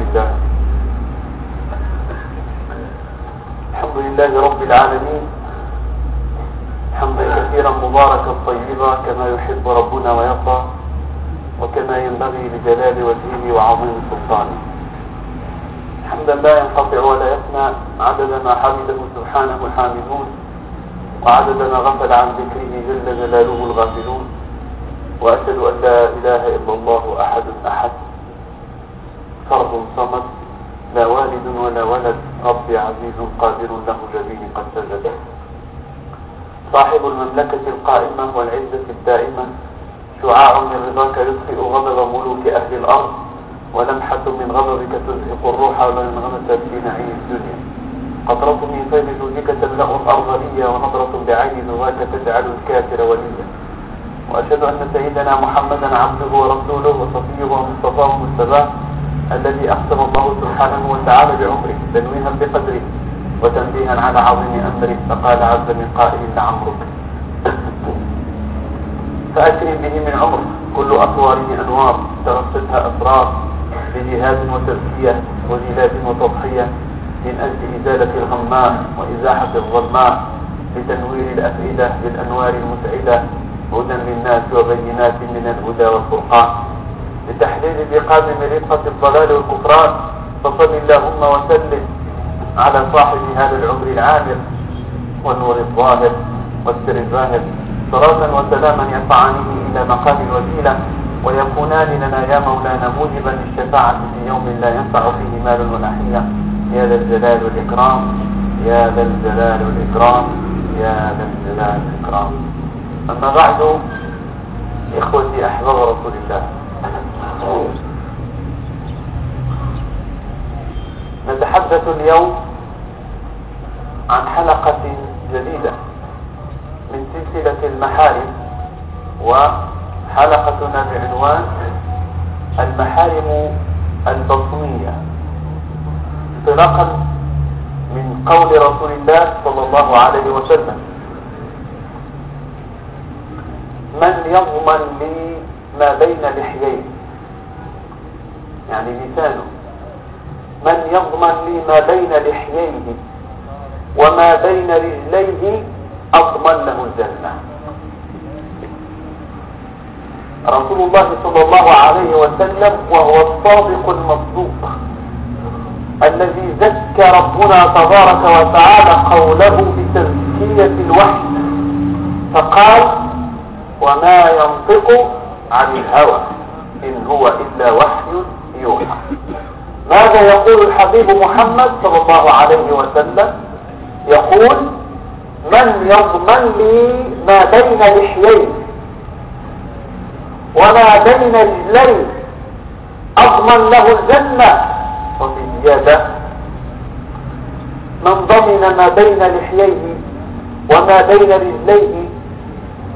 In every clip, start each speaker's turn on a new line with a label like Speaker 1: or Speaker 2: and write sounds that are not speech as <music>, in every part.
Speaker 1: لله. الحمد لله رب العالمين. حمدا كثيرا مباركا طيبا كما يحب ربنا ويرضى وكما ينبغي لجلال وجهه وعظيم سلطانه. حمدا لا ينقطع ولا يفنى عدد ما حمده سبحانه الحامدون وعدد ما غفل عن ذكره جل جلاله الغافلون. وأشهد أن لا إله إلا الله أحد أحد. فرد صمد لا والد ولا ولد ربي عزيز قادر له جبين قد سجد صاحب المملكة القائمة والعزة الدائمة شعاع من رضاك يطفئ غضب ملوك أهل الأرض ولمحة من غضبك تزهق الروح ولنغمة في نعيم الدنيا. قطرة من فيض جودك تملأ الأرض ليا ونظرة بعين رضاك تجعل الكافر وليا. وأشهد أن سيدنا محمدا عبده ورسوله وصفيه ومصطفاه مصطفاه الذي أحسن الله سبحانه وتعالى بعمره تنويها بقدره وتنبيها على عظيم أمره فقال عز من قائل لعمرك. فأكرم به من عمر. كل أطواره أنوار. ترصدها أسرار. بجهاد وتزكية وجلاد وتضحية. من أجل إزالة الغماء وإزاحة الظلماء. لتنوير الأفئدة بالأنوار المسعدة. هدى للناس وبينات من الهدى والفرقان. لتحليل من رقة الضلال والكفران فصل اللهم وسلم على صاحب هذا العمر العامر والنور الظاهر والسر الظاهر. صلاة وسلاما يرفعانه إلى مقام الوسيلة ويكونان لنا يا مولانا موجبا للشفاعة في يوم لا ينفع فيه مال ولا حيلة يا ذا الجلال والإكرام يا ذا الجلال والإكرام يا ذا الجلال والإكرام. أما بعد إخوتي أحباب رسول الله نتحدث اليوم عن حلقة جديدة من سلسلة المحارم وحلقتنا بعنوان المحارم البطنية. انطلاقا من قول رسول الله صلى الله عليه وسلم. من يضمن لي ما بين لحييه يعني لسانه من يضمن لي ما بين لحييه وما بين رجليه أضمن له الجنة. رسول الله صلى الله عليه وسلم وهو الصادق المصدوق الذي زكى ربنا تبارك وتعالى قوله بتزكية الوحي. فقال وما ينطق عن الهوى إن هو إلا وحي يوحى. ماذا يقول الحبيب محمد صلى الله عليه وسلم؟ يقول من يضمن لي ما بين لحييه وما بين رجليه أضمن له الجنة وفي زيادة من ضمن ما بين لحييه وما بين رجليه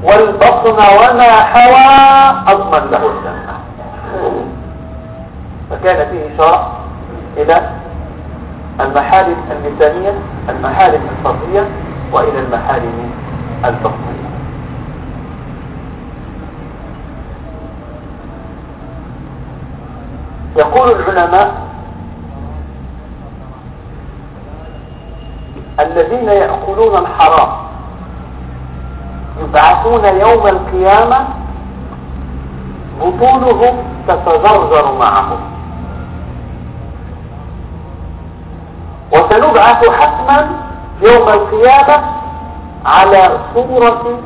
Speaker 1: والبطن وما حوى أضمن له الجنة. فكان فيه إشارة إلى المحارم اللسانية المحارم الفرضية وإلى المحارم البطنية يقول العلماء الذين يأكلون الحرام يبعثون يوم القيامة بطونهم تتزرزر معهم. وسنبعث حتما يوم القيامة على صورة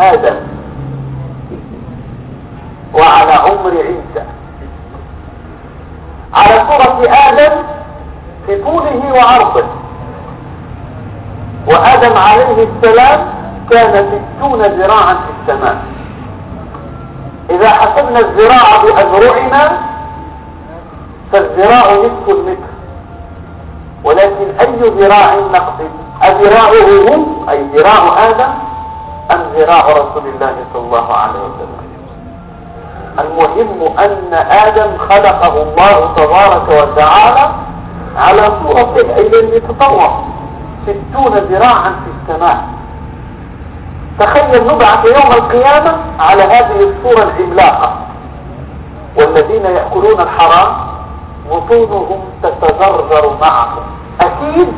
Speaker 1: آدم وعلى عمر عيسى. على صورة آدم في طوله وعرضه. وآدم عليه السلام كان ستون ذراعا في السماء. إذا حسبنا الذراع بأذرعنا فالذراع نصف المتر. ولكن أي ذراع نقصد؟ أذراعه هم؟ أي ذراع آدم؟ أم ذراع رسول الله صلى الله عليه وسلم؟ المهم أن آدم خلقه الله تبارك وتعالى على صورة العلم يتطور ستون ذراعا في السماء. تخيل نبعث يوم القيامة على هذه الصورة العملاقة. والذين يأكلون الحرام بطونهم تتزرزر معهم. أكيد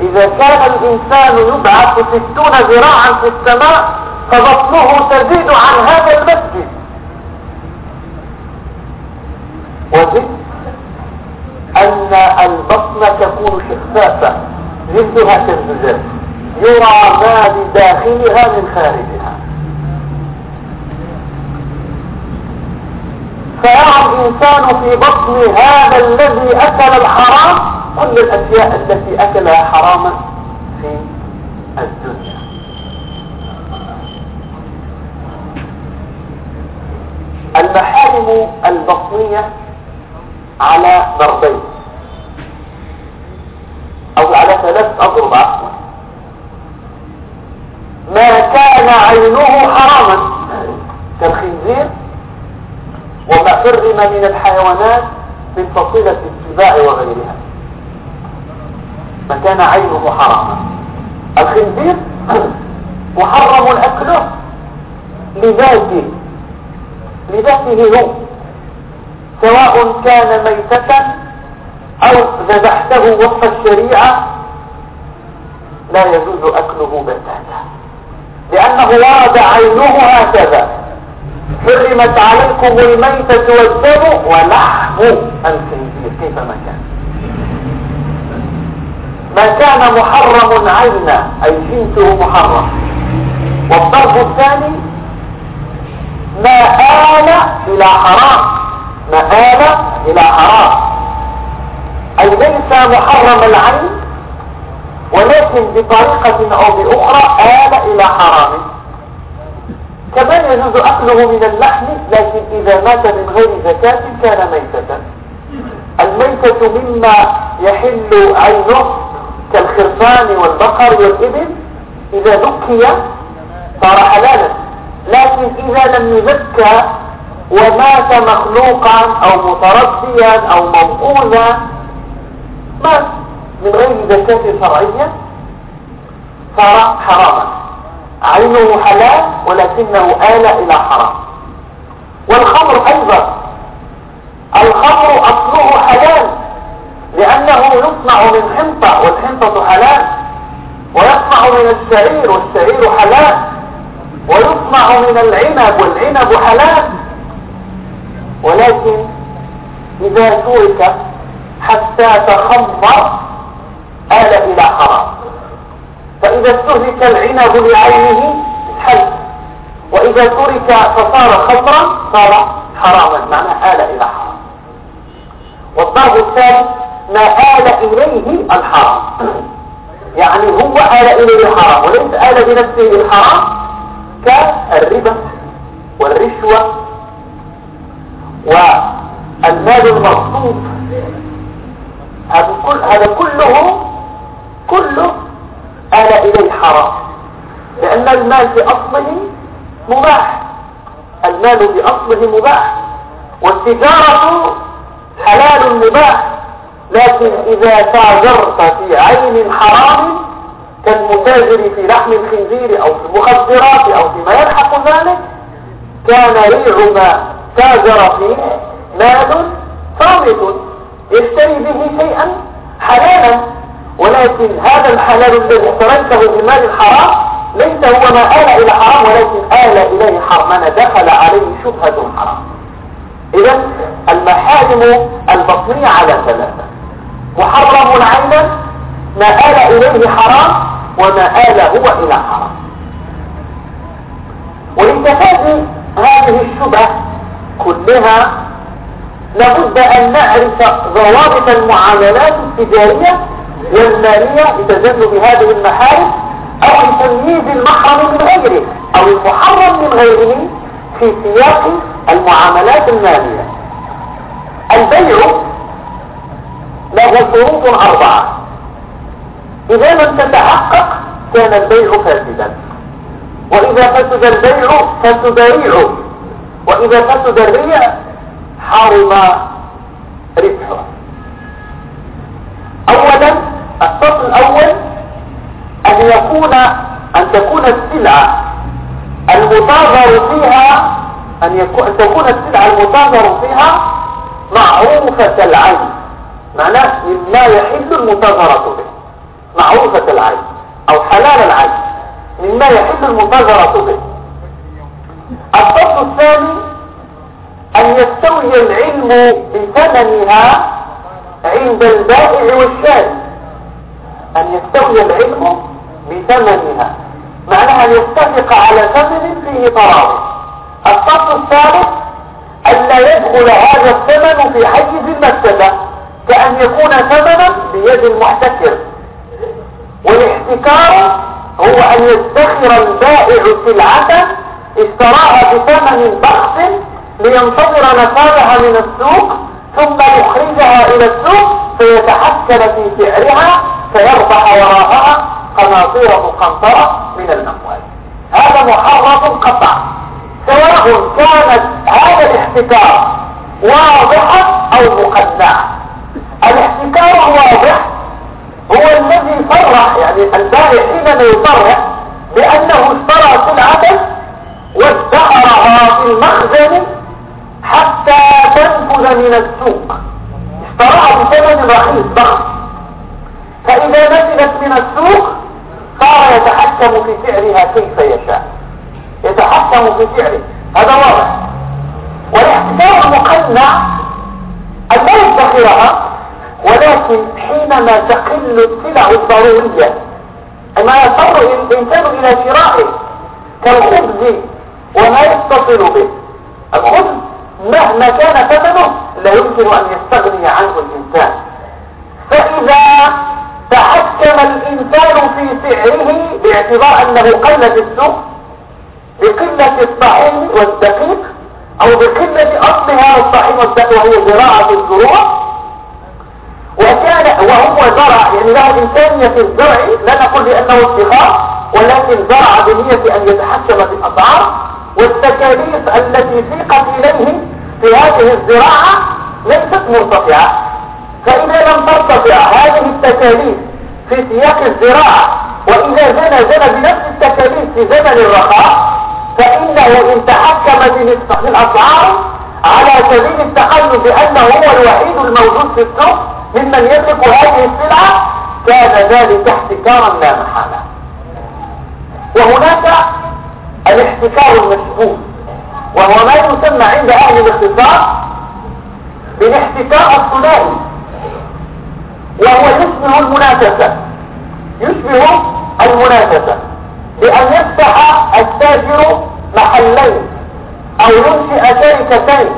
Speaker 1: إذا كان الإنسان يبعث ستون ذراعا في السماء فبطنه تزيد عن هذا المسجد. وزد أن البطن تكون شفافة جلدها كالزجاج يرى ما بداخلها من خارجها فيرى الإنسان في بطن هذا الذي أكل الحرام كل الأشياء التي أكلها حراما في الدنيا. المحارم البطنية على ضربين. أو على ثلاث اضرب عفوا. ما كان عينه حراما. كالخنزير وما حرم من الحيوانات من فصيلة السباع وغيرها. ما كان عينه حراما. الخنزير محرم أكله لذاته لذاته هو. سواء كان ميتة أو ذبحته وفق الشريعة لا يجوز أكله بتاتا لأنه ورد عينه هكذا. حرمت عليكم الميتة والدم ولحم الخنزير كيفما كان. ما كان محرم عينا أي جنسه محرم. والضرب الثاني ما آل إلى حرام. مآل إلى حرام. أي ليس محرم العين ولكن بطريقة أو بأخرى آل إلى حرام. كمان يجوز أكله من اللحم لكن إذا مات من غير زكاة كان ميتة. الميتة مما يحل عينه كالخرفان والبقر والإبل إذا ذكي صار حلالا. لكن إذا لم يذكى ومات مخلوقا أو متربيا أو موقوذا مات من غير زكاة شرعية صار حراما. عينه حلال ولكنه آل إلى حرام. والخمر أيضا. الخمر أصله حلال لأنه يصنع من حنطة والحنطة حلال. ويصنع من الشعير والشعير حلال. ويصنع من العنب والعنب حلال. ولكن إذا ترك حتى تخمر آل إلى حرام. فإذا استهلك العنب لعينه حل. وإذا ترك فصار خمرا صار حراما معنى آل إلى حرام. والضرب الثالث ما آل إليه الحرام. يعني هو آل إليه الحرام وليس آل بنفسه الحرام كالربا والرشوة والمال المصروف. هذا كل هذا كله كله آل إليه حرام لأن المال في أصله مباح. المال في أصله مباح. والتجارة حلال مباح. لكن إذا تاجرت في عين حرام كالمتاجر في لحم الخنزير أو في المخدرات أو فيما يلحق ذلك كان ريع ما تاجر فيه مال صامت. يشتري به شيئا حلالا. ولكن هذا الحلال الذي اشتريته بمال الحرام ليس هو ما آل إلى حرام ولكن آل إليه حرمنا دخل عليه شبهة حرام. إذا المحارم البطنية على ثلاثة. محرم عينا ما آل إليه حرام وما آل هو إلى حرام. ولتفادي هذه الشبهة كلها لابد أن نعرف ضوابط المعاملات التجارية والمالية لتجنب هذه المحارم أو لتمييز المحرم من غيره أو المحرم من غيره في سياق المعاملات المالية. البيع له شروط أربعة. إذا لم تتحقق كان البيع فاسدا. وإذا فسد البيع فسد ريعه. وإذا فسد الريع حرم ربحه. أولا الصف الأول أن يكون أن تكون السلعة المتاجر فيها أن, يكون أن تكون السلعة المتاجر فيها معروفة العين. معناه مما يحل المنتظرة به. معروفة العين أو حلال العين. مما يحل المنتظرة به. الفصل الثاني أن يستوي العلم بثمنها عند البائع والشاري. أن يستوي العلم بثمنها معناها يتفق على ثمن فيه تراضي الفصل الثالث ألا يدخل هذا الثمن في حيز المكتبة كأن يكون ثمنا بيد المحتكر. والاحتكار هو أن يدخر البائع سلعة اشتراها بثمن بخس لينتظر نفاذها من السوق ثم يخرجها إلى السوق فيتحكم في سعرها فيربح وراءها قناطير مقنطرة من الأموال. هذا محرم قطع سواء كانت هذا الاحتكار واضحا أو مقنعا. الاحتكار واضح هو الذي صرح يعني البائع حينما يصرح بأنه اشترى سلعة وادخرها في المخزن حتى تنفذ من السوق. اشتراها بثمن رخيص ضخم فإذا نزلت من السوق صار يتحكم في سعرها كيف يشاء. يتحكم في سعره هذا واضح. والاحتكار المقنع أن لا يدخرها ولكن حينما تقل السلع الضرورية ما يضطر الإنسان إلى شرائه كالخبز وما يتصل به. الخبز مهما كان ثمنه لا يمكن أن يستغني عنه الإنسان. فإذا تحكم الإنسان في سعره باعتبار أنه قل في السوق بقلة الطحين والدقيق أو بقلة أصلها الطحين والدقيق وهي زراعة الزروع. وكان وهو زرع يعني له إنسانية في الزرع لا نقول بأنه ادخار ولكن زرع بنية أن يتحكم في الأسعار والتكاليف التي سيقت إليه في هذه الزراعة ليست مرتفعة. فإذا لم ترتفع هذه التكاليف في سياق الزراعة وإذا زنى زنى بنفس التكاليف في زمن الرخاء فإنه إن تحكم في الأسعار على سبيل التقلب بأنه هو الوحيد الموجود في السوق ممن يملك هذه السلعة كان ذلك احتكارا لا محالة. وهناك الاحتكار المشبوه وهو ما يسمى عند أهل الاختصاص بالاحتكار الثنائي. وهو يشبه المنافسة. يشبه المنافسة بأن يفتح التاجر محلين أو ينشئ شركتين.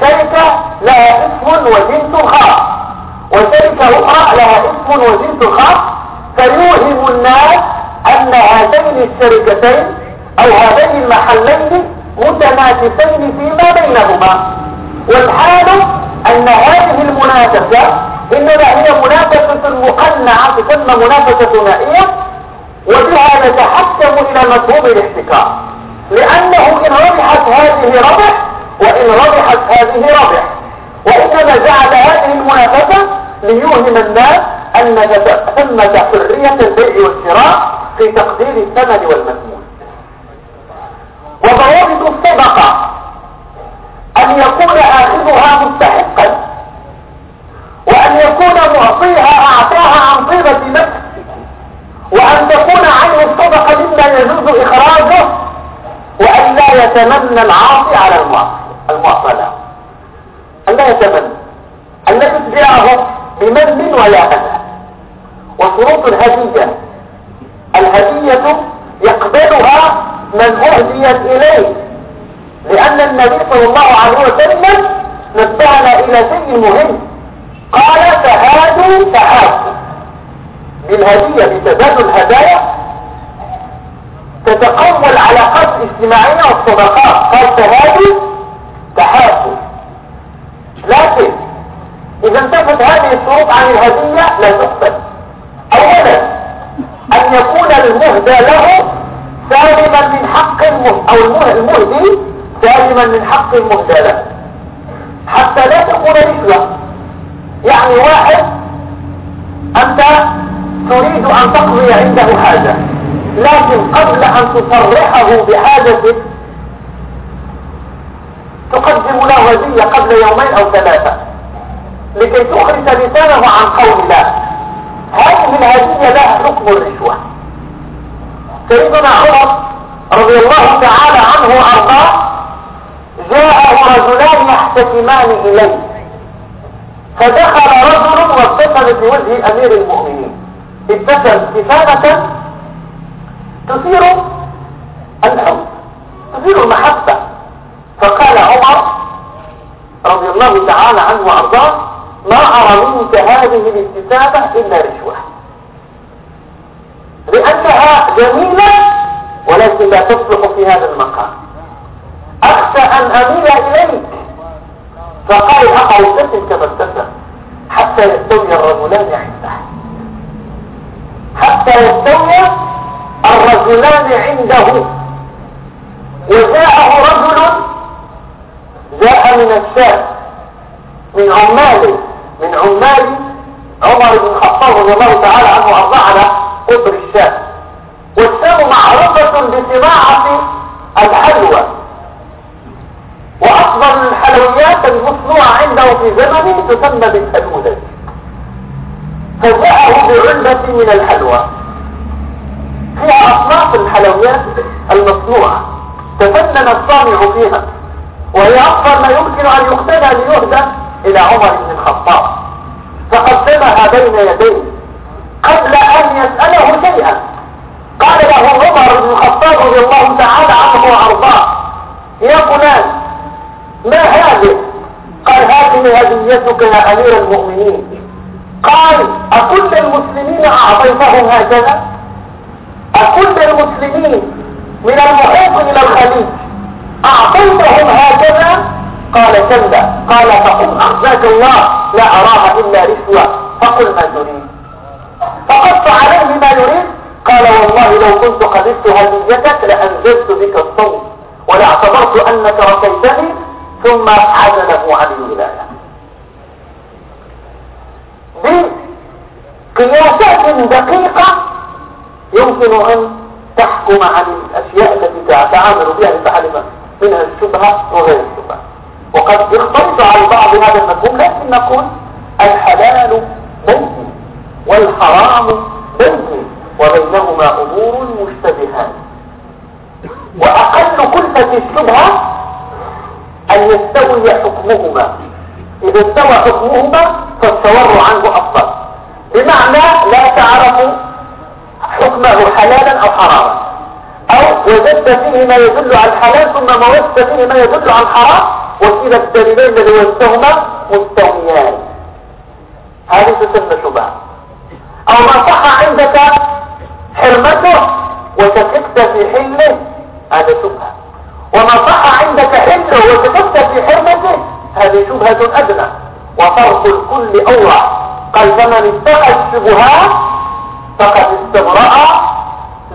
Speaker 1: شركة لها اسم وجنس خاص. وشركة أخرى لها اسم وجنس خاص. فيوهم الناس أن هاتين الشركتين أو هذين المحلين متنافسين فيما بينهما. والحال أن هذه المنافسة إنما هي منافسة مقنعة تسمى منافسة ثنائية وبها نتحكم إلى مفهوم الاحتكار. لأنه إن ربحت هذه ربح وإن ربحت هذه ربح. وإنما جعل هذه المنافسة ليوهم الناس أن ثمة حرية البيع والشراء في تقدير الثمن والمثمون وضوابط الصدقة أن يكون آخذها مستحقا وأن يكون معطيها أعطاها عن طيبة نفس وأن تكون عنه الصدقة مما يجوز إخراجه وأن لا يتمنى العاصي على المعطى له أن لا يتمنى. أن لا تتبعه بمن ولا أذى. وشروط الهدية. الهدية يقبلها من أهديت إليه. لأن النبي صلى الله عليه وسلم نبهنا إلى شيء مهم. قال تهادوا تهادوا بالهدية بتبادل الهدايا تتقوى العلاقات الاجتماعية والصداقات. قال تهادوا تحاسوا لكن إذا انتفت هذه الشروط عن الهدية لا تقبل. أولا أن يكون المهدى له سالما من حق أو المهدي سالما من حق المهدى له حتى لا تكون رشوة يعني واحد أنت تريد أن تقضي عنده حاجة. لكن قبل أن تصرحه بحاجتك تقدم له هدية قبل يومين أو ثلاثة لكي تخرج لسانه عن قول الله. هذه الهدية لها حكم الرشوة. سيدنا عمر رضي الله تعالى عنه وأرضاه جاءه رجلان يحتكمان إليه. فدخل رجل وابتسم في وجه أمير المؤمنين. ابتسم ابتسامة تثير الحب تثير المحبة. فقال عمر رضي الله تعالى عنه وأرضاه ما أرى منك هذه الابتسامة إلا رشوة. لأنها جميلة ولكن لا تصلح في هذا المقام. أخشى أن أميل إليك. فقال اقع ابتسم كما ابتسم حتى يستوي الرجلان عنده حتى يستوي الرجلان عنده. وجاءه رجل جاء من الشام من عمال من عمال عمر بن الخطاب رضي الله تعالى عنه وأرضاه على قطر الشام. والشام معروفة بصناعة الحلوى. وأفضل الحلويات المصنوعة عنده في زمنه تسمى بالحلوى فجاءه بعلبة من الحلوى. فيها أصناف الحلويات المصنوعة. تفنن الصانع فيها. وهي أفضل ما يمكن أن يقتنى ليهدى إلى عمر بن الخطاب. فقدمها بين يديه قبل أن يسأله شيئا. قال له عمر بن الخطاب رضي الله تعالى عنه وأرضاه يا فلان ما هذه؟ قال هذه هديتك يا أمير المؤمنين. قال أكل المسلمين أعطيتهم هكذا؟ أكل المسلمين من المحيط إلى الخليج. أعطيتهم هكذا؟ قال كلا. قال فقل أخزاك الله لا أراها إلا رشوة. فقل ما تريد فقص عليه ما يريد. قال والله لو كنت قبلت هديتك لأنزلت بك الصوت ولأعتبرت أنك ركيتني ثم عزله عن الولاية. بقياسات دقيقة يمكن أن تحكم عن الأشياء التي تتعامل بها لتعلم منها الشبهة وغير الشبهة. وقد يختلط على بعض هذا المفهوم لكن نقول الحلال بين والحرام بين وبينهما أمور مشتبهات. وأقل كلفة الشبهة أن يستوي حكمهما. إذا استوى حكمهما فالتورع عنه أفضل. بمعنى لا تعرف حكمه حلالا أو حراما. أو وجدت فيه ما يدل على الحلال ثم ما وجدت فيه ما يدل على الحرام. وكلا الدليلين الذي وجدتهما مستويان هذه تسمى شبهة. أو ما صح عندك حرمته وشككت في حله هذا شبهة. وما صح عندك حله وشككت في حرمته هذه شبهة أدنى. وفرق الكل أوضح قال فمن اتقى الشبهات فقد استبرأ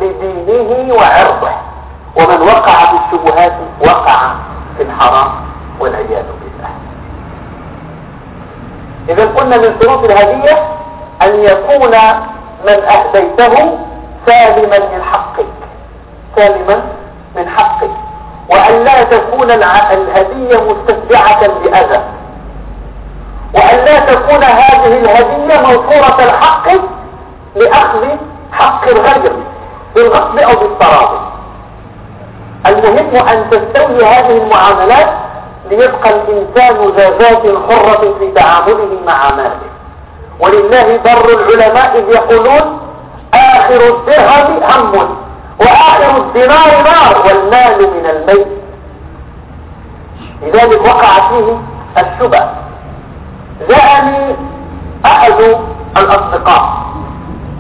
Speaker 1: لدينه وعرضه. ومن وقع في الشبهات وقع في الحرام والعياذ بالله. إذا قلنا من شروط الهدية أن يكون من أهديته سالما من حقك. سالما من حقك. وأن لا تكون الهدية مستتبعة بأذى وأن لا تكون هذه الهدية موفورة الحق لأخذ حق الغير بالغصب أو بالتراضي. المهم أن تستوي هذه المعاملات ليبقى الإنسان ذا ذات حرة في تعامله مع ماله. ولله بر العلماء إذ يقولون آخر الدرهم هم وآخر الدينار نار والمال من الميت. لذلك وقع فيه الشبه. جاءني أحد الأصدقاء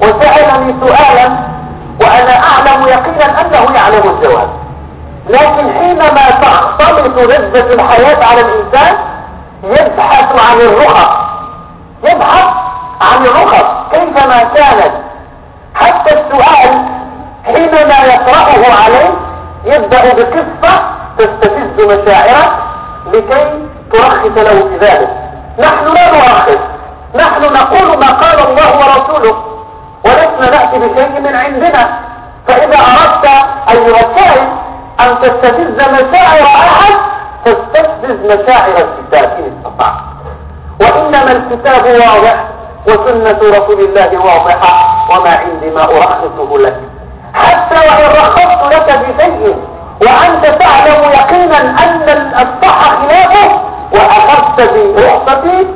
Speaker 1: وسألني سؤالا وأنا أعلم يقينا أنه يعلم الجواب. لكن حينما تختلط لذة الحياة على الإنسان يبحث عن الرخص. يبحث عن الرخص كيفما كانت. حتى السؤال حينما يقرأه عليه يبدأ بقصة تستفز مشاعره لكي ترخص له في ذلك. نحن لا نرخص. نحن نقول ما قال الله ورسوله. ولسنا نأتي بشيء من عندنا. فإذا أردت أيها السائل أن تستفز مشاعر أحد تستفز مشاعر الكتاب إن استطعت. وإنما الكتاب واضح وسنة رسول الله واضحة وما عندي ما أرخصه لك. حتى وإن رخصت لك بشيء وأنت تعلم يقينا أن الصح خلافه وأخذت برخصتي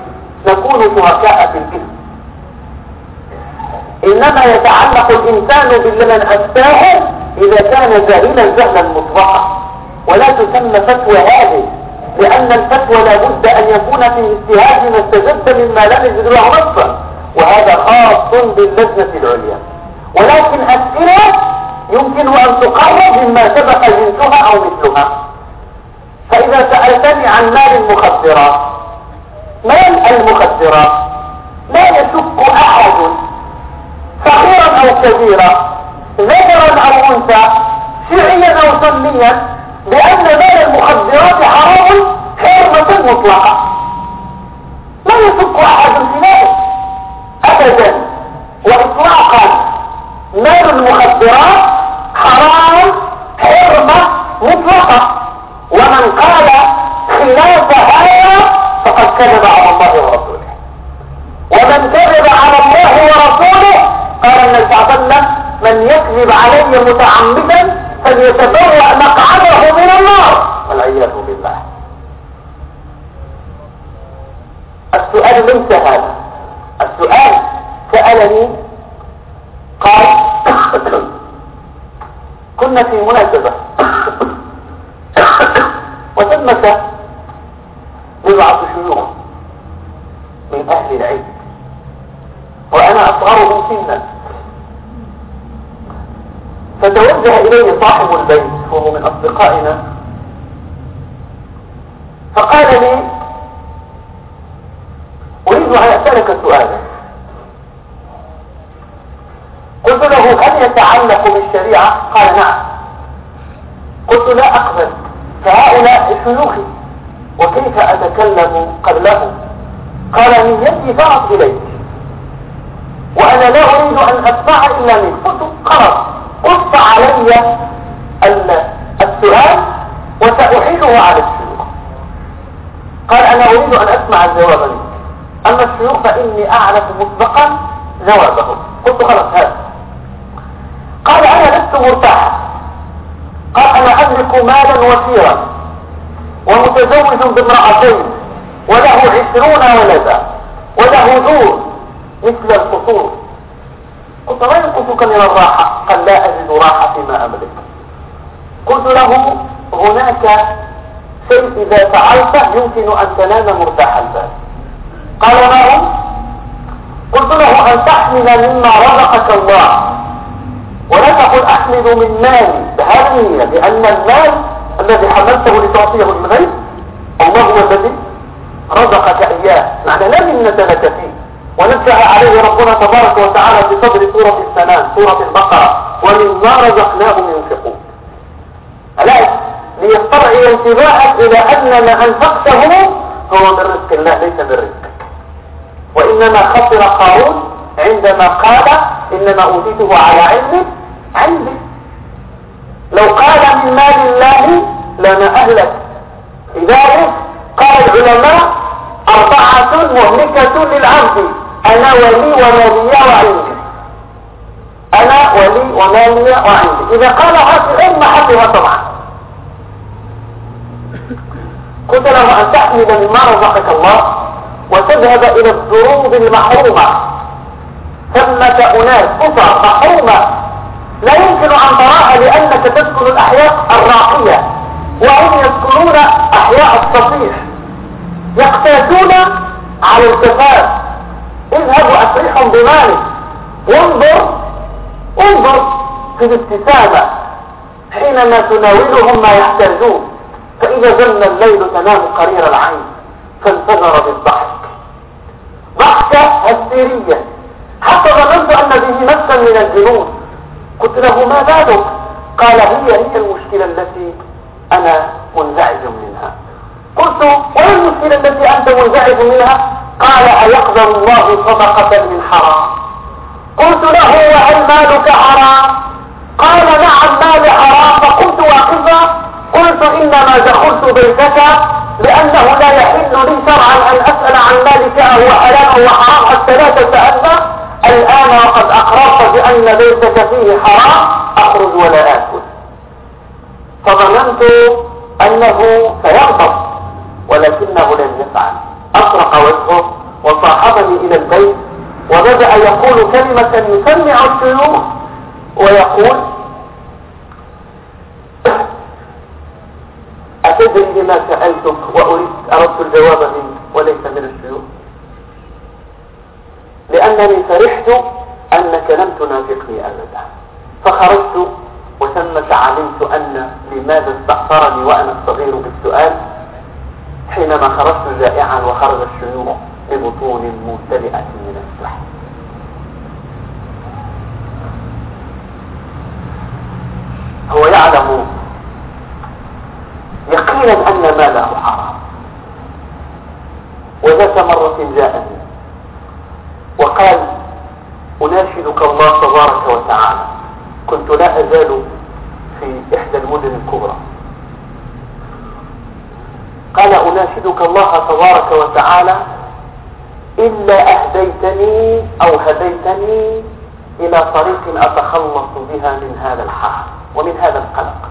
Speaker 1: نكون شركاء في الإثم إنما يتعلق الإنسان بالمن أفتاه إذا كان جاهلا جهلا مطلقا. ولا تسمى فتوى هذه لأن الفتوى لابد أن يكون في اجتهاد ما استجد مما لم يجد له نصا وهذا خاص باللجنة العليا. ولكن أسئلة يمكن أن تقرر مما سبق جنسها أو مثلها. فإذا سألتني عن مال المخدرات مال المخدرات لا يشك أحد صغيرا أو كبيرا ذكرا أو أنثى شيعيا أو سنيا بأن مال المخدرات حرام حرمة مطلقة. لا يشك أحد في ذلك أبدا. وإطلاقا مال المخدرات حرام حرمة مطلقة. ومن قال خلاف هذا فقد كذب على الله ورسوله. ومن كذب على الله ورسوله قال النبي صلى من يكذب علي متعمدا فليتبوأ مقعده من النار. والعياذ بالله. السؤال ليس هذا. السؤال سألني قال كنا في مناسبة. وثمة بضعة شيوخ من أهل العلم وأنا أصغرهم سنا. فتوجه إليه صاحب البيت وهو من أصدقائنا. فقال لي أريد أن أسألك سؤالا. قلت له هل يتعلق بالشريعة؟ قال نعم. قلت لا أقبل. فهؤلاء شيوخي وكيف أتكلم قبلهم؟ قال من يدي فعط إليك وأنا لا أريد أن أسمع إلا منك. قلت خلاص. قص علي السؤال وسأحيله على الشيوخ. قال أنا أريد أن أسمع الجواب منك. أما الشيوخ فإني أعرف مسبقا جوابهم. قلت خلاص هذا. قال أنا لست مرتاحا. قال أنا أملك مالا وفيرا ومتزوج بامرأتين وله عشرون ولدا وله دور مثل القصور قلت ما ينقصك من الراحة؟ قال لا أجد راحة فيما أملك. قلت له هناك شيء إذا فعلته يمكن أن تنام مرتاح البال. قال ما هو قلت له أن تحمل مما رزقك الله ولا تقل أحمل من مالي بهذه النية لأن المال الذي حملته لتعطيه للغير الله هو الذي رزقك إياه. معنى لا منة لك فيه. ونبدأ عليه ربنا تبارك وتعالى في صدر سورة السلام سورة البقرة ومما رزقناهم ينفقون. ألا ليسترعي انتباهك إلى أن ما أنفقته هو من رزق الله ليس من رزقك وإنما خسر قارون عندما قال إنما أوتيته على علم عندي لو قال من مال الله لما أهلك. لذلك قال العلماء أربعة مهلكة للعبد. أنا ولي ومالي وعندي أنا ولي ومالي وعندي إذا قال في أم حفظها طبعا قلت له أن تحمل مما رزقك الله وتذهب إلى الضروب المحرومة. ثمة أناس أسر محرومة. لا يمكن أن تراها لأنك تسكن الأحياء الراقية وهم يسكنون أحياء السطيح يقتاتون على الكفاف. اذهب وأسرحهم بمالك. وانظر انظر في الابتسامة حينما تناولهم ما يحتاجون. فإذا جن الليل تنام قرير العين فانفجر بالضحك. ضحكة هستيرية. حتى ظننت أن به مسا من الجنون. قلت له ما بالك؟ قال هي هي المشكلة التي أنا منزعج منها. قلت وما المشكلة التي أنت منزعج منها؟ قال أيقدر الله صدقة من حرام. قلت له وهل مالك حرام؟ قال نعم مالي حرام. فقلت واقفا قلت إنما دخلت بيتك لأنه لا يحل لي شرعا أن أسأل عن مالك أهو حلال وحرام. حتى لا تسألنا الآن وقد أقررت بأن بيتك فيه حرام. أخرج ولا آكل. فظننت أنه سيغضب ولكنه لم يفعل. أطرق وجهه وصاحبني إلى البيت وبدأ يقول كلمة يسمع الشيوخ ويقول أتدري لما سألتك وأريد أردت الجواب منك وليس من الشيوخ لأنني فرحت أنك لم تنافقني أبدا. فخرجت وثمة علمت أن لماذا استأثرني وأنا الصغير بالسؤال؟ حينما خرجت جائعا وخرج الشيوخ ببطون ممتلئة من السحر. هو يعلم يقينا أن ماله حرام. وذات مرة جاءني وقال أناشدك الله تبارك وتعالى. كنت لا أزال في إحدى المدن الكبرى. قال أناشدك الله تبارك وتعالى إلا أهديتني أو هديتني إلى طريق أتخلص بها من هذا الحال ومن هذا القلق.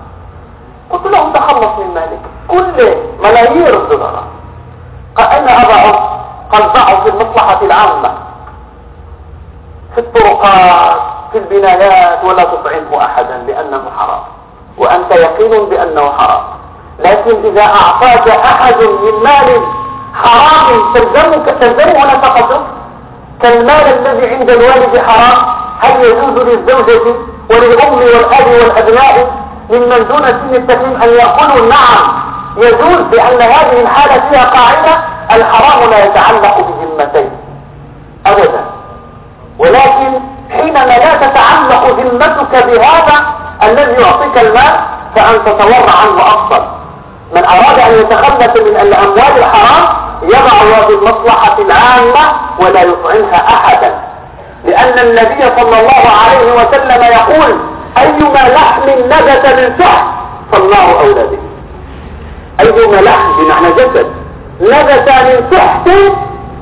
Speaker 1: قلت له تخلص من مالك. كل ملايير الدولارات. قال أين أضعه قال ضعه في المصلحة العامة. في الطرقات في البنايات ولا تطعمه أحدا لأنه حرام. وأنت يقين بأنه حرام. لكن إذا أعطاك أحد من مال حرام تلزمك تلزمه نفقته؟ كالمال الذي عند الوالد حرام؟ هل يجوز للزوجة وللأم والأب والأبناء ممن دون سن التكليم أن يقولوا نعم يجوز لأن هذه الحالة فيها قاعدة؟ الحرام لا يتعلق بذمتين. أبدا. ولكن حينما لا تتعلق ذمتك بهذا الذي يعطيك المال فأن تتورع عنه أفضل من أراد أن يتخلص من الأموال الحرام يضعها في المصلحة العامة ولا يطعمها أحدا. لأن النبي صلى الله عليه وسلم يقول أيما لحم نبت سحر فالنار أولى به. أيما لحم بمعنى جسد نبت من سحت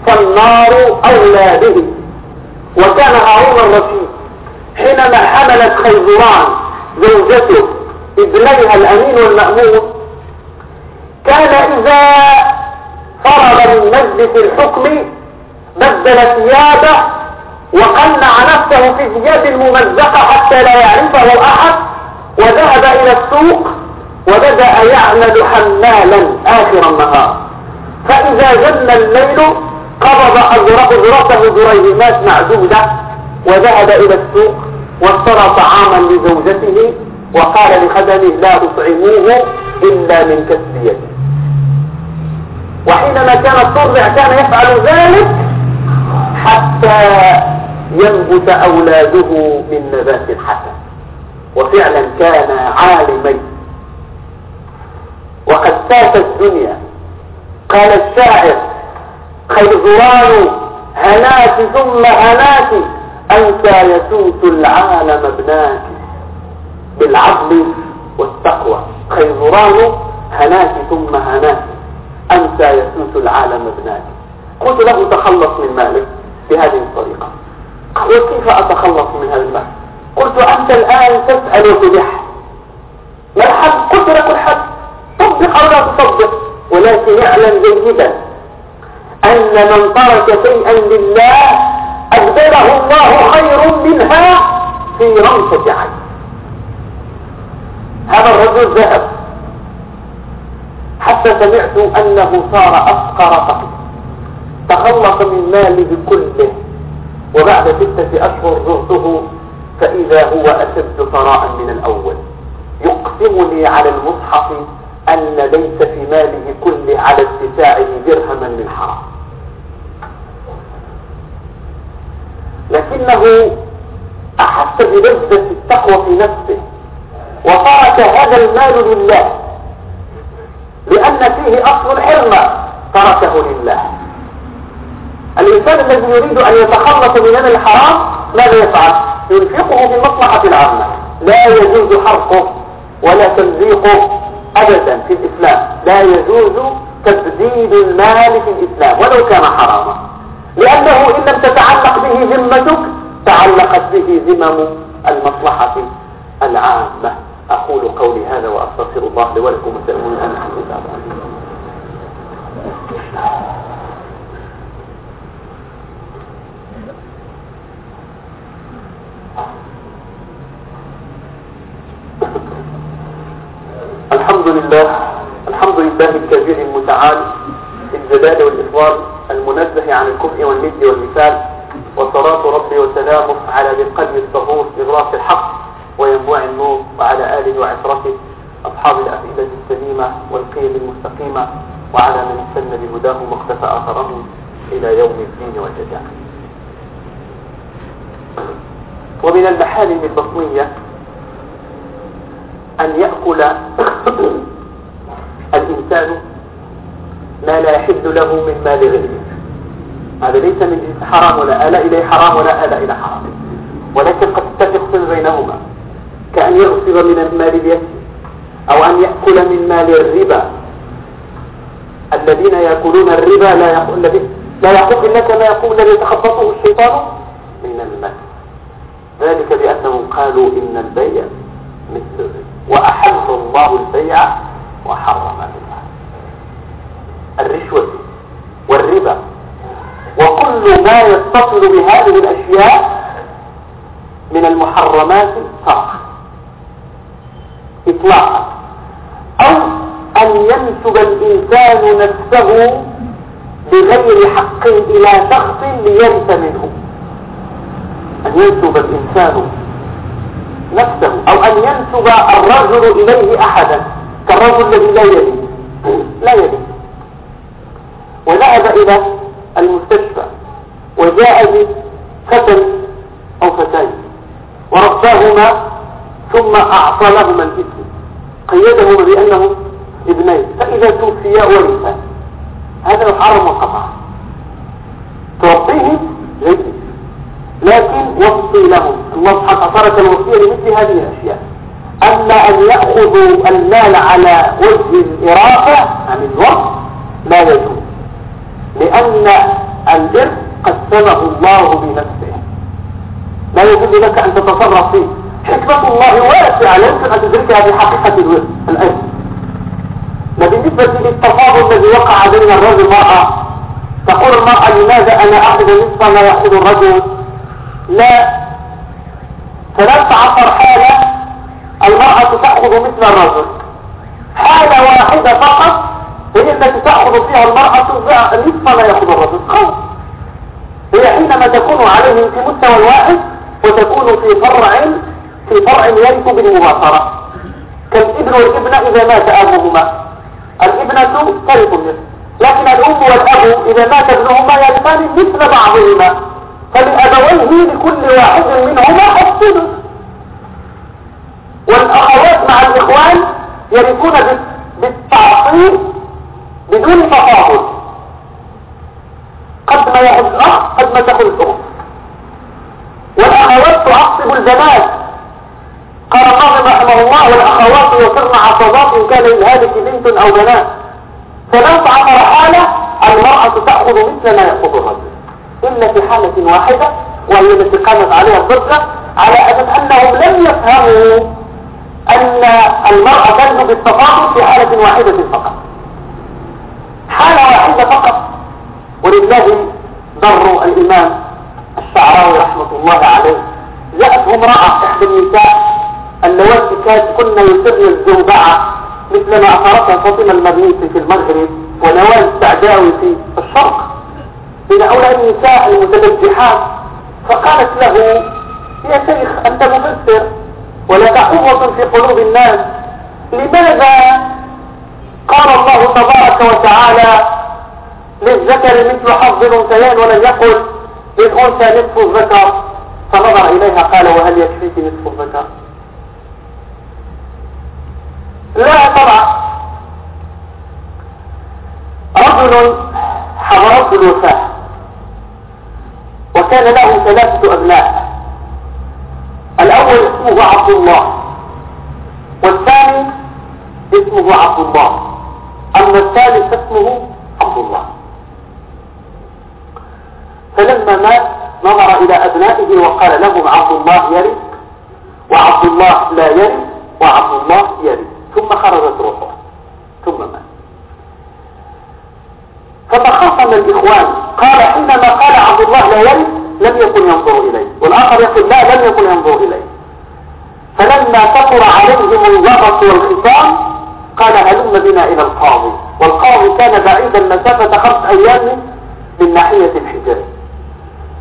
Speaker 1: فالنار أولى به. وكان هارون الرشيد حينما حملت خيزران زوجته ابنيها الأمين والمأمون كان إذا فرغ من مجلس الحكم بدل ثيابه وقنع نفسه في ثياب الممزقة حتى لا يعرفه أحد وذهب إلى السوق وبدأ يعمل حمالا آخر النهار. فإذا جن الليل قبض أجرته دريهمات معدودة وذهب إلى السوق واشترى طعاما لزوجته وقال لخدمه لا تطعموه إلا من كسب يده وحينما كان الطرع كان يفعل ذلك حتى ينبت أولاده من نبات حسن وفعلا كان عالمين وقد فات الدنيا. قال الشاعر خيزران هناك ثم هناك أنت يسوس العالم ابناك بالعدل والتقوى. خيزران هناك ثم هناك. أنت يسوس العالم ابناك قلت له تخلص من مالك بهذه الطريقة. وكيف أتخلص من هذا المال؟ قلت أنت الآن تسأل وتلح ما الحد قلت لك الحد طبق أو لا تطبق ولكن اعلم جيدا أن من ترك شيئا لله أبدله الله خير منها في رمسة عين هذا الرجل ذهب. حتى سمعت أنه صار أفقر فقط تخلص من ماله كله. وبعد ستة أشهر زرته فإذا هو أشد ثراء من الأول. يقسم لي على المصحف أن ليس في ماله كله على اتساعه درهما من حرام. لكنه أحس بلذة التقوى في نفسه. وترك هذا المال لله. لأن فيه أصل الحرمة. تركه لله. الإنسان الذي يريد أن يتخلص من الحرام ماذا يفعل؟ ينفقه في المصلحة العامة. لا يجوز حرقه ولا تمزيقه أبدا في الإسلام. لا يجوز تبديل المال في الإسلام ولو كان حراما. لأنه إن لم تتعلق به ذمتك تعلقت به ذمم المصلحة العامة. أقول قولي هذا وأستغفر الله لي ولكم وسألون أن الحمد لله الحمد لله الكبير المتعال الجلال والإفضال المنزه عن الكفء والند والمثال وصلاة ربي وسلامه على ذي القلب الطهور إغراق الحق. وينبوع النور وعلى آله وعشرته أصحاب الأفئدة السليمة والقيم المستقيمة وعلى من استنى بهداه واقتفى آخرهم إلى يوم الدين والجزاء. ومن المحالم البطنية أن يأكل <clears throat> الإنسان ما لا يحل له من مال غيره. هذا ليس من حرام ولا آل إليه حرام ولا آل إلى حرام. ولكن قد تفصل بينهما. كأن يغصب من المال اليسير أو أن يأكل من مال الربا. الذين يأكلون الربا لا يقول لا يقول إلا كما يقول الذي يتخبطه الشيطان من المال. ذلك بأنهم قالوا إن البيع مثل الربا وأحل الله البيع وحرم الربا. الرشوة والربا. وكل ما يتصل بهذه الأشياء من المحرمات صرح إطلاقا أو أن ينسب الإنسان نفسه بغير حق إلى شخص ليرث منه. أن ينسب الإنسان نفسه أو أن ينسب الرجل إليه أحدا كالرجل الذي لا يلي لا يلي وذهب إلى المستشفى وجاء فتى أو فتاين ورباهما ثم أعطى لهما الاسم قيدهما بأنهم ابنين فإذا توفيا ورثا هذا يحرم قطعا. تربيه جيد لكن وصي لهم. الله سبحانه ترك الوصية لمثل هذه الأشياء. أما أن يأخذوا المال على وجه الإرافة عن الوقت لا يجوز. لأن الإرث قسمه الله بنفسه. لا يجوز لك أن تتصرف فيه. حكمة الله واسعة لا يمكن أن تدركها بحقيقة الإرث بالنسبة للتفاضل الذي وقع بين الرجل والمرأة تقول المرأة لماذا أنا أخذ نصف ما يأخذ الرجل؟ لا. ثلاث عشر حالة المرأة تأخذ مثل الرجل. حالة واحدة فقط هي التي تأخذ فيها المرأة نصف ما يأخذ الرجل. خلاص. هي حينما تكون عليهم في مستوى واحد وتكون في فرع في فرع يرث بالمباشرة كالابن والابنة إذا مات أبوهما. الابنة ترث النصف لكن الأم والأب إذا مات ابنهما يرثان مثل بعضهما. فلأبويه لكل واحد منهما السدس. والأخوات مع الإخوان يرثون بالتعصيب بدون تفاضل قد ما يأخذ الأخ قد ما الأخت والأخوات تعصب البنات. قال الناظم رحمه الله والأخوات يصرن عصبات إن كان للهالك بنت أو بنات. فلو عمر حالة المرأة تأخذ مثل ما يأخذ الرجل إلا في حالة واحدة وهي التي قامت عليها الضجة على أساس أنهم لم يفهموا أن المرأة تنجو بالتفاضل في حالة واحدة فقط. حالة واحدة فقط. ولله ضر الإمام الشعراوي رحمة الله عليه. جاءته امرأة إحدى النساء اللواتي كانت كنا يسرن الزوبعة مثل ما أثرتها فاطمة المرنيسي في المغرب ونوال السعداوي في الشرق. من أولى النساء المتبجحات فقالت له يا شيخ أنت مفسر ولك قوة في قلوب الناس. لماذا قال الله تبارك وتعالى للذكر مثل حظ الأنثيين ولم يقل للانثى نصف الذكر؟ فنظر إليها قال وهل يكفيك نصف الذكر؟ لا طبعا رجل حضرته الوفاه وكان له ثلاثة أبناء. الأول اسمه عبد الله والثاني اسمه عبد الله أما الثالث اسمه عبد الله. فلما مات نظر إلى أبنائه وقال لهم عبد الله يرث وعبد الله لا يرث وعبد الله يرث ثم خرجت روحه ثم مات. فتخاصم الإخوان قال حينما قال عبد الله لا يرث لم يكن ينظر إليه. والآخر يقول لا لم يكن ينظر إليه. فلما كثر عليهم اللغط والختام قال هلم بنا إلى القاضي. والقاضي كان بعيدا مسافة خمس أيام من ناحية الحجاز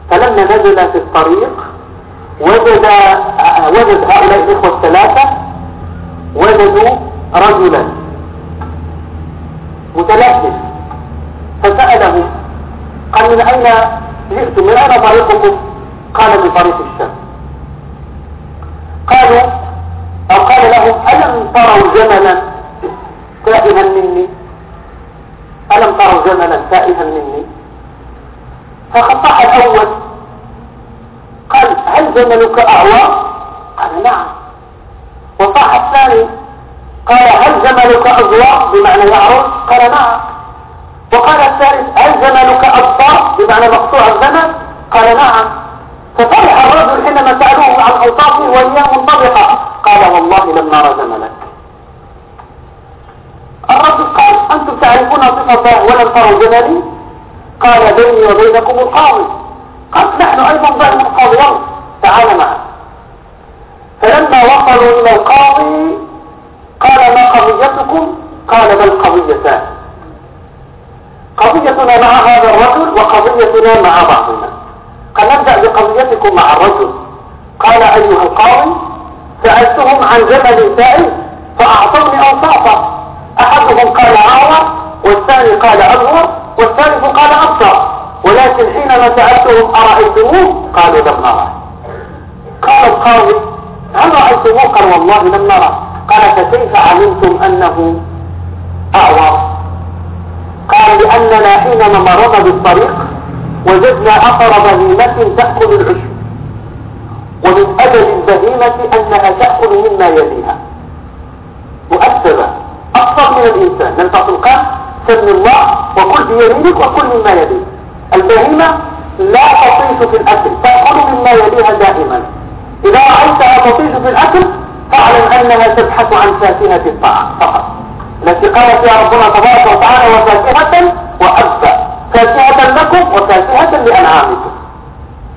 Speaker 1: فلما نزل في الطريق وجد وجد هؤلاء الإخوة الثلاثة وجدوا رجلا متلفز فسأله قال من أين جئتم من أين طريقكم؟ قال من طريق الشام. قالوا أو قال لهم ألم تروا جملا تائها مني؟ ألم تروا جملا تائها مني؟ فخطأ الأول قال هل جملك أعوى؟ قال نعم. وصاح الثاني قال هل جملك أزواق بمعنى يعرض قال نعم. وقال الثالث هل جملك أبطار بمعنى مقطوع الزمن. قال نعم. ففرح الرجل حينما سألوه عن أوصافه وهي منطبقة. قال والله لم نرى جملك الرجل قال أنتم تعرفون صفته ولم تروا جملي قال بيني وبينكم القاضي. قال نحن أيضا بين القاضي. تعال معنا. فلما وصلوا إلى القاضي قال ما قضيتكم؟ قال بل قضيتان قضيتنا مع هذا الرجل وقضيتنا مع بعضنا. قال نبدأ بقضيتكم مع الرجل. قال أيها القاضي سألتهم عن جبل سائل فأعطوني أوصافه أحدهم قال عارة والثاني قال أبور والثالث قال أبصر. ولكن حينما سألتهم أرأيتموه؟ قالوا لم نرى. قال القاضي هل رأيتموه؟ قال والله لم نرى. قال فكيف علمتم أنه أعور؟ قال لأننا حينما مرض بالطريق وجدنا أثر بهيمة تأكل العشب ومن أجل البهيمة أنها تأكل مما يليها. مؤسبة أكثر من الإنسان لم تطلقان سن الله وكل بيمينك وكل مما يليك البهيمة لا تطيش في الأكل تأكل مما يليها دائما. إذا رأيتها تطيش في الأكل فاعلم أنها تبحث عن فاكهة الطعام فقط. التي قال فيها ربنا تبارك وتعالى وفاكهة وأبا فاكهة لكم وفاكهة لأنعامكم.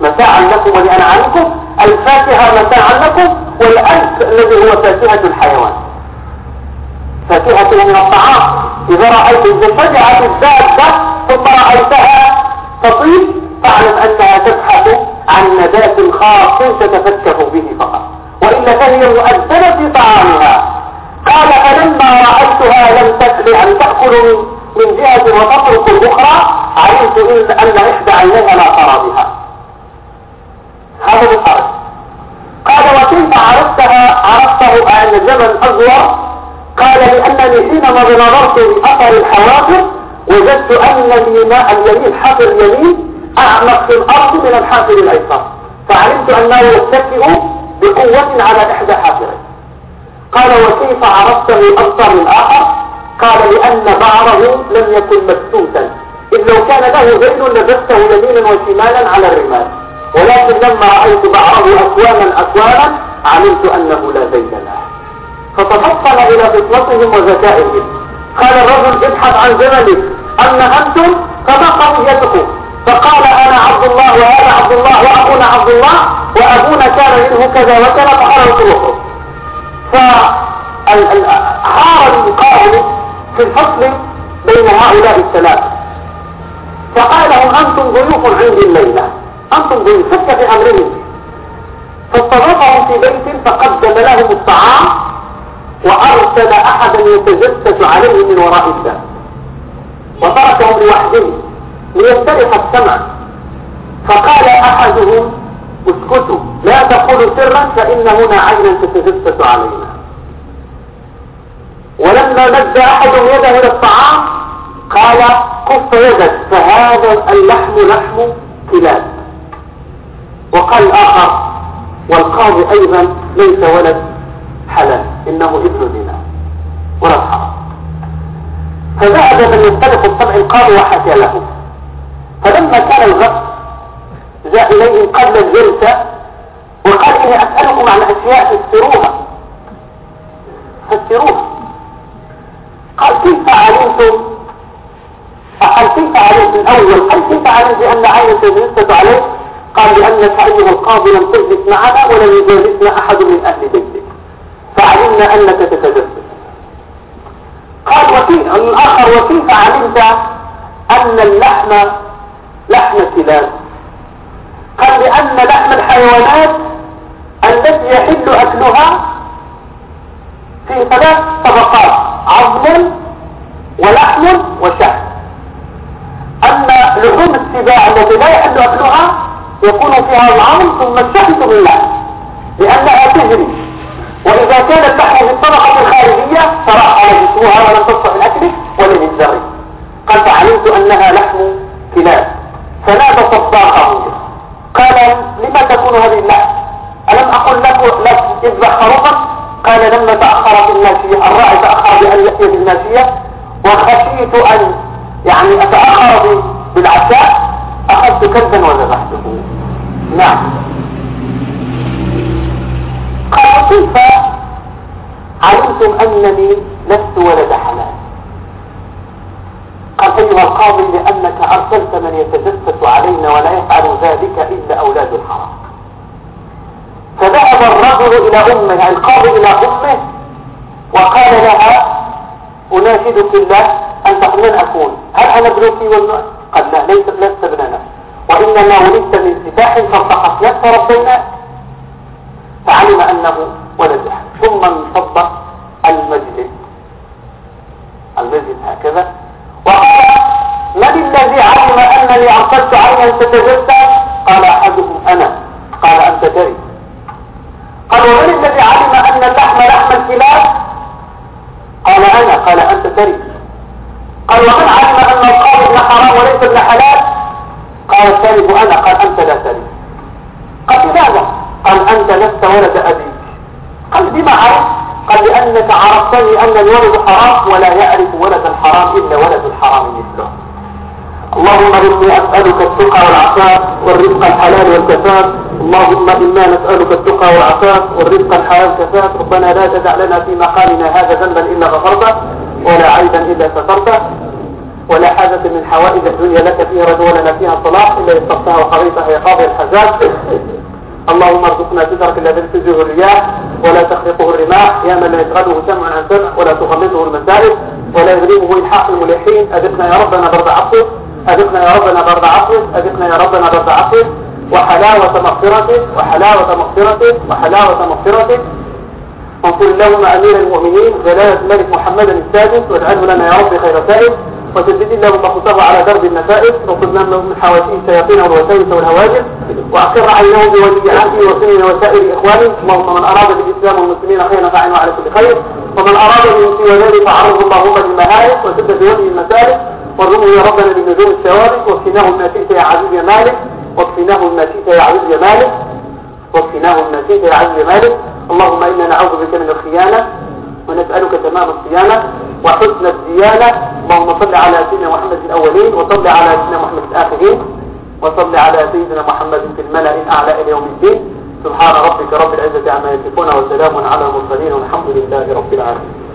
Speaker 1: متاعا لكم ولأنعامكم. الفاكهة متاعا لكم والألف الذي هو فاكهة الحيوان. فاكهة من الطعام. إذا رأيت إذا الدابة ثم رأيتها تطيب فاعلم أنها تبحث عن نبات خاص تتفكه به فقط. وإلا فهي مؤدبة في طعامها. قال فلما رأيتها لم تسبع أن تأكل من جهة وتترك الأخرى علمت إن أن إحدى عينيها لا ترى بها. هذا الحرج قال وكيف عرفتها عرفته أن الجبل أزور؟ قال لأنني حينما نظرت لأثر الحوافر وجدت أن الماء اليمين حافر اليمين أعمق في الأرض من الحافر الأيسر. فعلمت أنه يتكئ بقوة على إحدى حافرين قال وكيف عرفته أكثر من آخر؟ قال لأن بعره لم يكن مبسوطا إذ لو كان له ذيل لبسته يمينا وشمالا على الرمال. ولكن لما رأيت بعره أكواما أكواما علمت أنه لا ذيل له. فتفصل إلى فطنتهم وذكائهم. قال الرجل ابحث عن جملك أما أنتم فما قضيتكم فقال أنا عبد الله وأنا عبد الله وأبونا عبد الله وأبونا كان منه كذا وكذا فأردت روحه فحار المقابل في الفصل بين هؤلاء الثلاثة. فقال لهم أنتم ضيوف عندي الليلة. أنتم ضيوف فك في أمرهم. فاستضافهم في بيت فقدم لهم الطعام وأرسل أحدا يتجسس عليه من وراء الباب وتركهم لوحدهم. ليسترح السمع. فقال أحدهم اسكتوا لا تقولوا سرا فإن هنا عينا تتجسس علينا. ولما مد أحد يده إلى الطعام قال كف يدك فهذا اللحم لحم كلاب. وقال الآخر والقاضي أيضا ليس ولد حلال إنه ابن زنا ولا الحرام فذهب من يختلف السبع القاضي وحكى له. فلما كان الغد جاء إليه قبل الجلسة وقال إني أسألكم عن أشياء فسروها فسروها قال كيف علمتم؟ فقال كيف علمتم الأول؟ قال كيف علمت بأن عينك جلست عليه قال لأنك أيها القاضي لم تجلس معنا ولم يجالسنا أحد من أهل بيتك. فعلمنا أنك تتجسس قال وكيف الآخر وكيف علمت أن اللحم لحم كلاب قال لأن لحم الحيوانات التي يحل أكلها في ثلاث طبقات عظم ولحم وشحم أما لحوم السباع التي لا يحل أكلها يكون فيها العظم ثم الشحم ثم اللحم لأنها تجري. وإذا كان اللحم في الطبقة الخارجية فراح على جسمها ولم تصلح الأكل ولم يزري قال فعلمت أنها لحم كلاب. فنادى صداقه قال لما تكون هذه اللحم ألم أقل لك لك اذبح خروفا قال لما تأخرت الماشية الراعي تأخر بأن يأتي بالماشية وخشيت أن يعني أتأخر بالعشاء أخذت كلبا وذبحته. نعم. قال كيف علمتم أنني لست ولد حلال؟ أيها القاضي لأنك أرسلت من يتجسس علينا ولا يفعل ذلك إلا أولاد الحرام. فذهب الرجل إلى أمه القاضي إلى أمه وقال لها أناشدك الله أن من أكون هل أنا والناس قال لا ليس لست ابننا. وإنما ولدت من سفاح فالتقطناك فربيناك فعلم أنه ولد. ثم انفض المجلس. المجلس هكذا. من الذي علم أنني عقدت عينا تتجسد قال أحدهم أنا. قال أنت تري قال ومن الذي علم أن اللحم لحم الكلاب؟ قال أنا. قال أنت تري قال ومن علم أن القاضي ابن حرام وليس ابن حلال؟ قال الثالث أنا. قال أنت لا تري قال لماذا؟ قال أنت لست ولد أبيك. قال بما عرفت قال لأنك عرفتني أن الولد حرام ولا يعرف ولد الحرام إلا ولد الحرام مثله. اللهم إني أسألك التقى والعفاف والرزق الحلال والكفاف. اللهم إنا نسألك التقى والعفاف والرزق الحلال والكفاف. ربنا لا تدع لنا في مقامنا هذا ذنبا إلا غفرته ولا عيبا إلا سترته. ولا حاجة من حوائج الدنيا لك فيها رد ولنا فيها صلاح إلا يستطها وقضيتها يا قاضي الحزاب اللهم ارزقنا سترك الذي تزيه الرياح. ولا تخرقه الرماح يا من لا يشغله سمع عن سمع ولا تغلطه المسائل ولا يغلبه الحق الملحين أذقنا يا ربنا برد عفوك أذقنا يا ربنا برد عفوك أذقنا يا ربنا برد عفوك وحلاوة مغفرتك وحلاوة مغفرتك وحلاوة مغفرتك وانصر اللهم أمير المؤمنين جلالة الملك محمد السادس واجعله لنا يا رب خير سائل وسدد اللهم خطبه على درب النفائس وخذنا من حواشيه الشياطين والوساوس والهواجس وأقر عينه بولي عهده وسنن وسائر إخوانه. اللهم من أراد بالإسلام والمسلمين خيرا فعنه على كل خير. ومن أراد من سوى ذلك فعرضه اللهم بالمهارس وسد بوجه المسالك. وارزقه يا ربنا بالنزول الشوارق واكفناه ما شئت يا عزيز يا مالك. واكفناه ما شئت يا عزيز يا مالك. واكفناه ما شئت يا عزيز يا مالك. اللهم إنا نعوذ بك من الخيانة. ونسألك تمام الصيانة وحسن الديانة اللهم صل على سيدنا محمد الأولين وصل على سيدنا محمد الآخرين وصل على سيدنا محمد في الملأ الأعلى إلى يوم الدين. سبحان ربك رب العزة عما يصفون وسلام على المرسلين والحمد لله رب العالمين.